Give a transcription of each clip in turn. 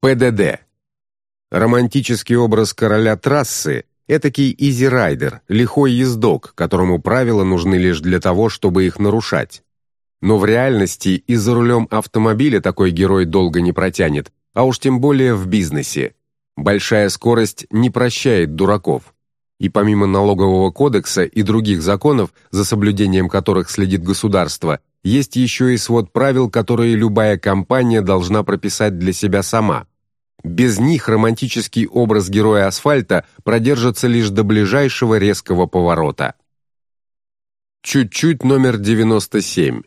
ПДД. Романтический образ короля трассы – этакий easy rider, лихой ездок, которому правила нужны лишь для того, чтобы их нарушать. Но в реальности и за рулем автомобиля такой герой долго не протянет, а уж тем более в бизнесе. Большая скорость не прощает дураков. И помимо налогового кодекса и других законов, за соблюдением которых следит государство, есть еще и свод правил, которые любая компания должна прописать для себя сама. Без них романтический образ героя асфальта продержится лишь до ближайшего резкого поворота. Чуть-чуть номер 97.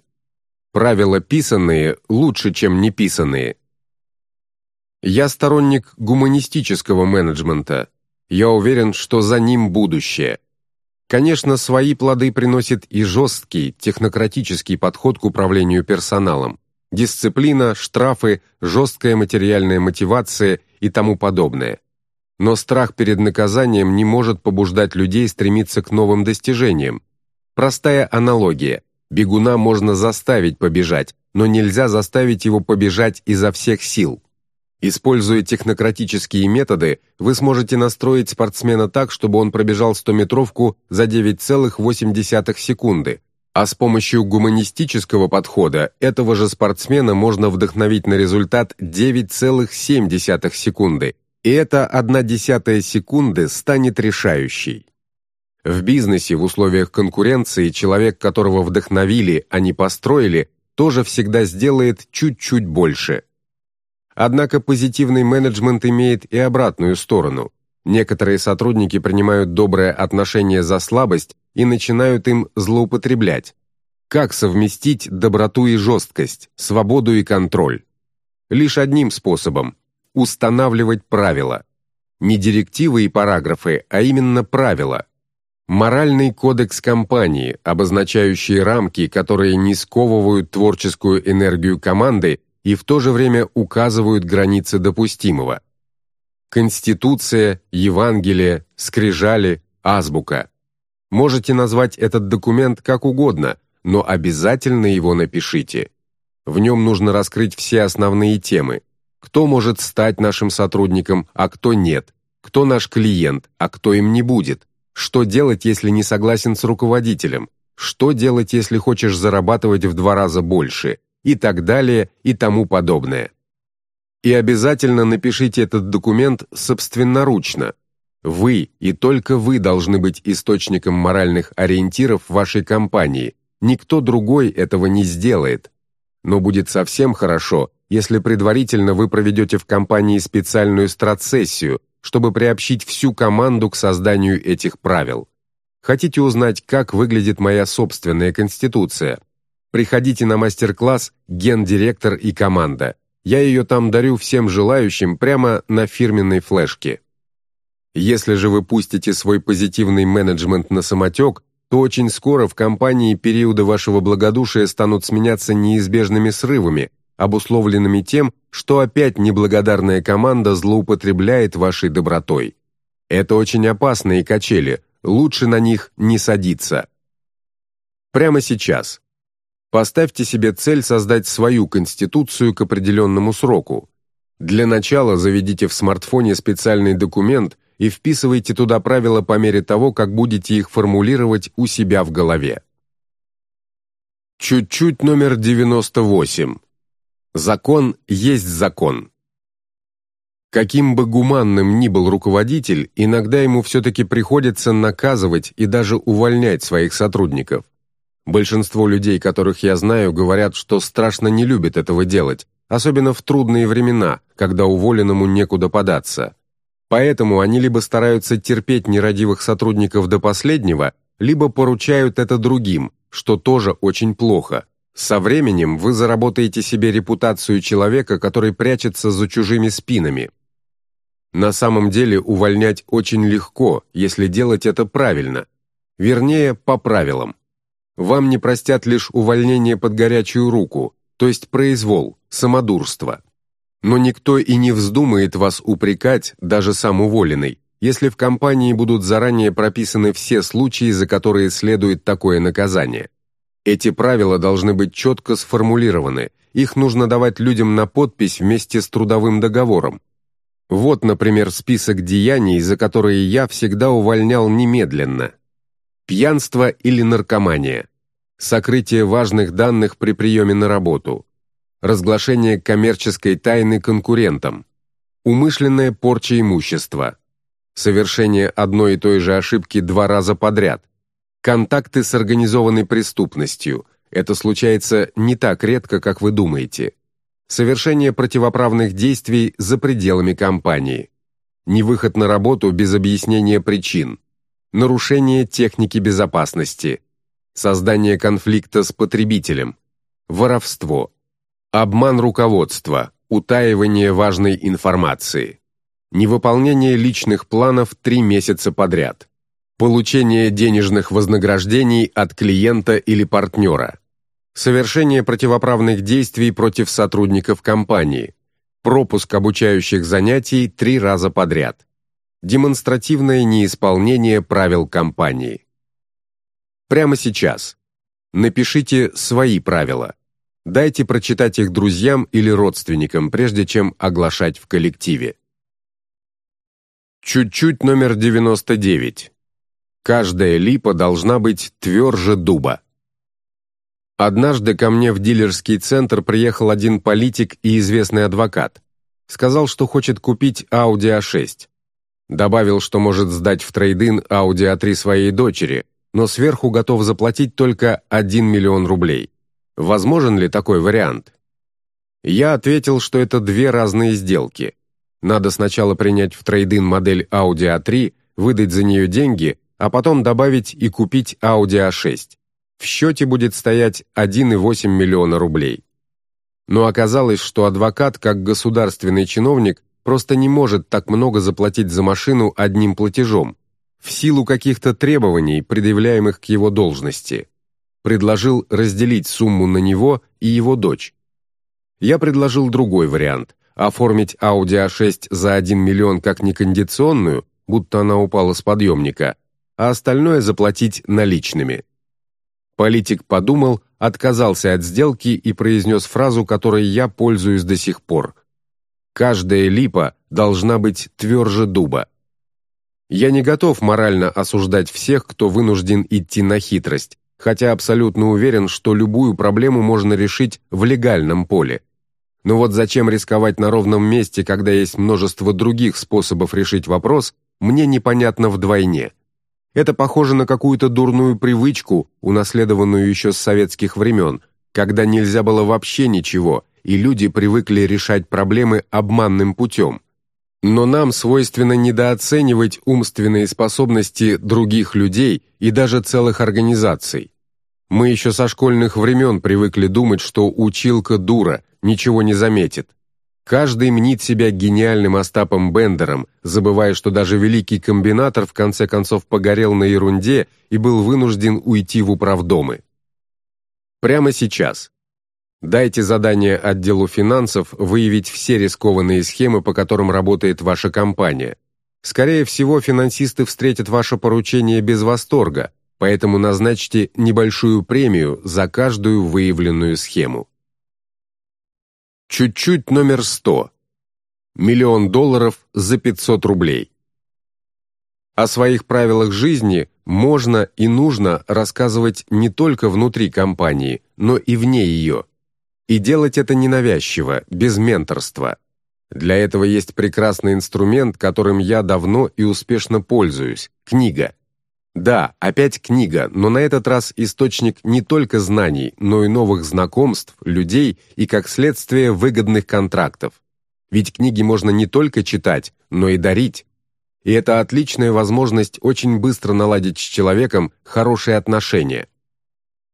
Правила писанные лучше, чем неписанные. Я сторонник гуманистического менеджмента. Я уверен, что за ним будущее. Конечно, свои плоды приносит и жесткий, технократический подход к управлению персоналом. Дисциплина, штрафы, жесткая материальная мотивация и тому подобное. Но страх перед наказанием не может побуждать людей стремиться к новым достижениям. Простая аналогия. Бегуна можно заставить побежать, но нельзя заставить его побежать изо всех сил. Используя технократические методы, вы сможете настроить спортсмена так, чтобы он пробежал 100-метровку за 9,8 секунды, а с помощью гуманистического подхода этого же спортсмена можно вдохновить на результат 9,7 секунды, и эта одна десятая секунды станет решающей. В бизнесе в условиях конкуренции человек, которого вдохновили, а не построили, тоже всегда сделает чуть-чуть больше – Однако позитивный менеджмент имеет и обратную сторону. Некоторые сотрудники принимают доброе отношение за слабость и начинают им злоупотреблять. Как совместить доброту и жесткость, свободу и контроль? Лишь одним способом – устанавливать правила. Не директивы и параграфы, а именно правила. Моральный кодекс компании, обозначающий рамки, которые не сковывают творческую энергию команды и в то же время указывают границы допустимого. Конституция, Евангелие, скрижали, азбука. Можете назвать этот документ как угодно, но обязательно его напишите. В нем нужно раскрыть все основные темы. Кто может стать нашим сотрудником, а кто нет? Кто наш клиент, а кто им не будет? Что делать, если не согласен с руководителем? Что делать, если хочешь зарабатывать в два раза больше? и так далее и тому подобное. И обязательно напишите этот документ собственноручно. Вы и только вы должны быть источником моральных ориентиров вашей компании. Никто другой этого не сделает. Но будет совсем хорошо, если предварительно вы проведете в компании специальную стратсессию, чтобы приобщить всю команду к созданию этих правил. Хотите узнать, как выглядит моя собственная конституция? Приходите на мастер-класс «Гендиректор и команда». Я ее там дарю всем желающим прямо на фирменной флешке. Если же вы пустите свой позитивный менеджмент на самотек, то очень скоро в компании периоды вашего благодушия станут сменяться неизбежными срывами, обусловленными тем, что опять неблагодарная команда злоупотребляет вашей добротой. Это очень опасные качели, лучше на них не садиться. Прямо сейчас, Поставьте себе цель создать свою конституцию к определенному сроку. Для начала заведите в смартфоне специальный документ и вписывайте туда правила по мере того, как будете их формулировать у себя в голове. Чуть-чуть номер 98. Закон есть закон. Каким бы гуманным ни был руководитель, иногда ему все-таки приходится наказывать и даже увольнять своих сотрудников. Большинство людей, которых я знаю, говорят, что страшно не любят этого делать, особенно в трудные времена, когда уволенному некуда податься. Поэтому они либо стараются терпеть нерадивых сотрудников до последнего, либо поручают это другим, что тоже очень плохо. Со временем вы заработаете себе репутацию человека, который прячется за чужими спинами. На самом деле увольнять очень легко, если делать это правильно. Вернее, по правилам. Вам не простят лишь увольнение под горячую руку, то есть произвол, самодурство. Но никто и не вздумает вас упрекать, даже сам уволенный, если в компании будут заранее прописаны все случаи, за которые следует такое наказание. Эти правила должны быть четко сформулированы, их нужно давать людям на подпись вместе с трудовым договором. Вот, например, список деяний, за которые я всегда увольнял немедленно. Пьянство или наркомания. Сокрытие важных данных при приеме на работу. Разглашение коммерческой тайны конкурентам. Умышленная порча имущества. Совершение одной и той же ошибки два раза подряд. Контакты с организованной преступностью. Это случается не так редко, как вы думаете. Совершение противоправных действий за пределами компании. Невыход на работу без объяснения причин. Нарушение техники безопасности. Создание конфликта с потребителем. Воровство. Обман руководства утаивание важной информации, невыполнение личных планов три месяца подряд, получение денежных вознаграждений от клиента или партнера, совершение противоправных действий против сотрудников компании, пропуск обучающих занятий три раза подряд, демонстративное неисполнение правил компании. Прямо сейчас. Напишите свои правила. Дайте прочитать их друзьям или родственникам, прежде чем оглашать в коллективе. Чуть-чуть номер 99. Каждая липа должна быть тверже дуба. Однажды ко мне в дилерский центр приехал один политик и известный адвокат. Сказал, что хочет купить Audi A6. Добавил, что может сдать в трейдин Audi A3 своей дочери, но сверху готов заплатить только 1 миллион рублей. Возможен ли такой вариант? Я ответил, что это две разные сделки. Надо сначала принять в трейдин модель Audi A3, выдать за нее деньги, а потом добавить и купить Audi A6. В счете будет стоять 1,8 миллиона рублей. Но оказалось, что адвокат, как государственный чиновник, просто не может так много заплатить за машину одним платежом, в силу каких-то требований, предъявляемых к его должности предложил разделить сумму на него и его дочь. Я предложил другой вариант – оформить Audi A6 за 1 миллион как некондиционную, будто она упала с подъемника, а остальное заплатить наличными. Политик подумал, отказался от сделки и произнес фразу, которой я пользуюсь до сих пор. «Каждая липа должна быть тверже дуба». Я не готов морально осуждать всех, кто вынужден идти на хитрость, хотя абсолютно уверен, что любую проблему можно решить в легальном поле. Но вот зачем рисковать на ровном месте, когда есть множество других способов решить вопрос, мне непонятно вдвойне. Это похоже на какую-то дурную привычку, унаследованную еще с советских времен, когда нельзя было вообще ничего, и люди привыкли решать проблемы обманным путем. Но нам свойственно недооценивать умственные способности других людей и даже целых организаций. Мы еще со школьных времен привыкли думать, что училка дура, ничего не заметит. Каждый мнит себя гениальным Остапом Бендером, забывая, что даже великий комбинатор в конце концов погорел на ерунде и был вынужден уйти в управдомы. Прямо сейчас, Дайте задание отделу финансов выявить все рискованные схемы, по которым работает ваша компания. Скорее всего, финансисты встретят ваше поручение без восторга, поэтому назначьте небольшую премию за каждую выявленную схему. Чуть-чуть номер 100. Миллион долларов за 500 рублей. О своих правилах жизни можно и нужно рассказывать не только внутри компании, но и вне ее – и делать это ненавязчиво, без менторства. Для этого есть прекрасный инструмент, которым я давно и успешно пользуюсь – книга. Да, опять книга, но на этот раз источник не только знаний, но и новых знакомств, людей и, как следствие, выгодных контрактов. Ведь книги можно не только читать, но и дарить. И это отличная возможность очень быстро наладить с человеком хорошие отношения.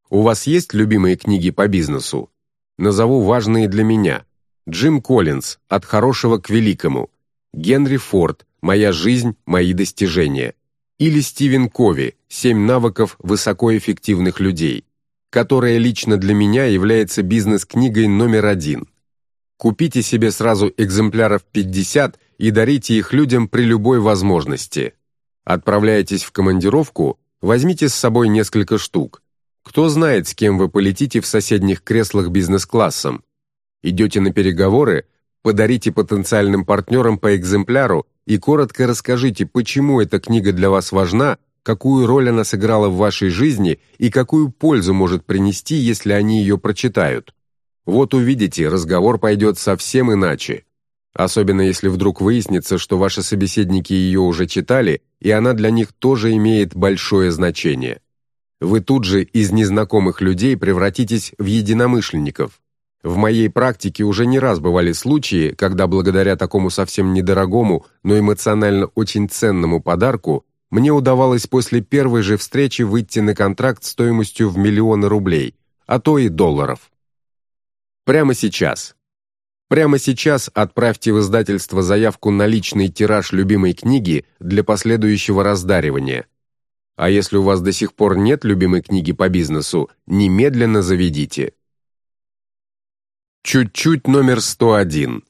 У вас есть любимые книги по бизнесу? Назову важные для меня. Джим Коллинз «От хорошего к великому», Генри Форд «Моя жизнь, мои достижения» или Стивен Кови «Семь навыков высокоэффективных людей», которая лично для меня является бизнес-книгой номер один. Купите себе сразу экземпляров 50 и дарите их людям при любой возможности. Отправляетесь в командировку, возьмите с собой несколько штук – кто знает, с кем вы полетите в соседних креслах бизнес-классом. Идете на переговоры, подарите потенциальным партнерам по экземпляру и коротко расскажите, почему эта книга для вас важна, какую роль она сыграла в вашей жизни и какую пользу может принести, если они ее прочитают. Вот увидите, разговор пойдет совсем иначе. Особенно если вдруг выяснится, что ваши собеседники ее уже читали, и она для них тоже имеет большое значение. Вы тут же из незнакомых людей превратитесь в единомышленников. В моей практике уже не раз бывали случаи, когда благодаря такому совсем недорогому, но эмоционально очень ценному подарку мне удавалось после первой же встречи выйти на контракт стоимостью в миллионы рублей, а то и долларов. Прямо сейчас. Прямо сейчас отправьте в издательство заявку на личный тираж любимой книги для последующего раздаривания. А если у вас до сих пор нет любимой книги по бизнесу, немедленно заведите. Чуть-чуть номер 101.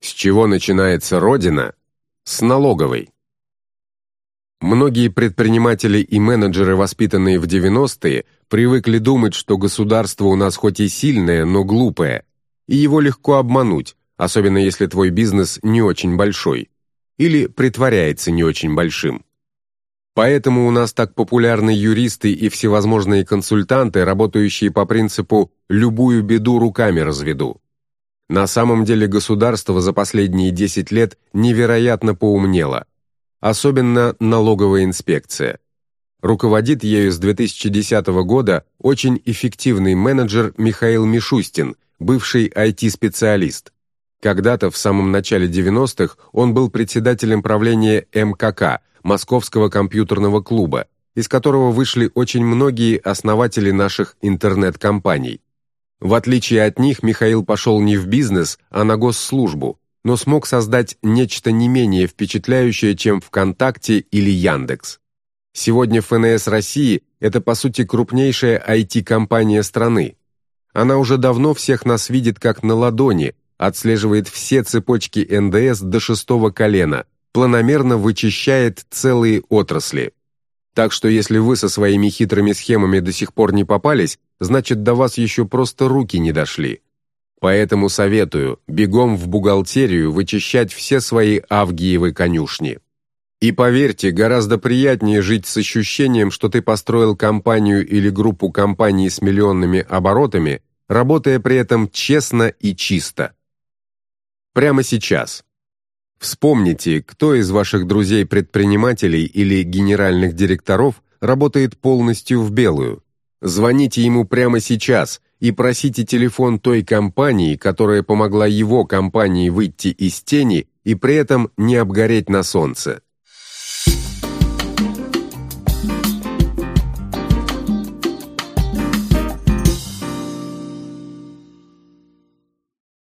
С чего начинается Родина? С налоговой. Многие предприниматели и менеджеры, воспитанные в 90-е, привыкли думать, что государство у нас хоть и сильное, но глупое, и его легко обмануть, особенно если твой бизнес не очень большой, или притворяется не очень большим. Поэтому у нас так популярны юристы и всевозможные консультанты, работающие по принципу «любую беду руками разведу». На самом деле государство за последние 10 лет невероятно поумнело – особенно налоговая инспекция. Руководит ею с 2010 года очень эффективный менеджер Михаил Мишустин, бывший IT-специалист. Когда-то, в самом начале 90-х, он был председателем правления МКК, Московского компьютерного клуба, из которого вышли очень многие основатели наших интернет-компаний. В отличие от них, Михаил пошел не в бизнес, а на госслужбу, но смог создать нечто не менее впечатляющее, чем ВКонтакте или Яндекс. Сегодня ФНС России – это, по сути, крупнейшая IT-компания страны. Она уже давно всех нас видит как на ладони, отслеживает все цепочки НДС до шестого колена, планомерно вычищает целые отрасли. Так что если вы со своими хитрыми схемами до сих пор не попались, значит до вас еще просто руки не дошли. Поэтому советую бегом в бухгалтерию вычищать все свои авгиевы конюшни. И поверьте, гораздо приятнее жить с ощущением, что ты построил компанию или группу компаний с миллионными оборотами, работая при этом честно и чисто. Прямо сейчас. Вспомните, кто из ваших друзей-предпринимателей или генеральных директоров работает полностью в белую. Звоните ему прямо сейчас – и просите телефон той компании, которая помогла его компании выйти из тени и при этом не обгореть на солнце.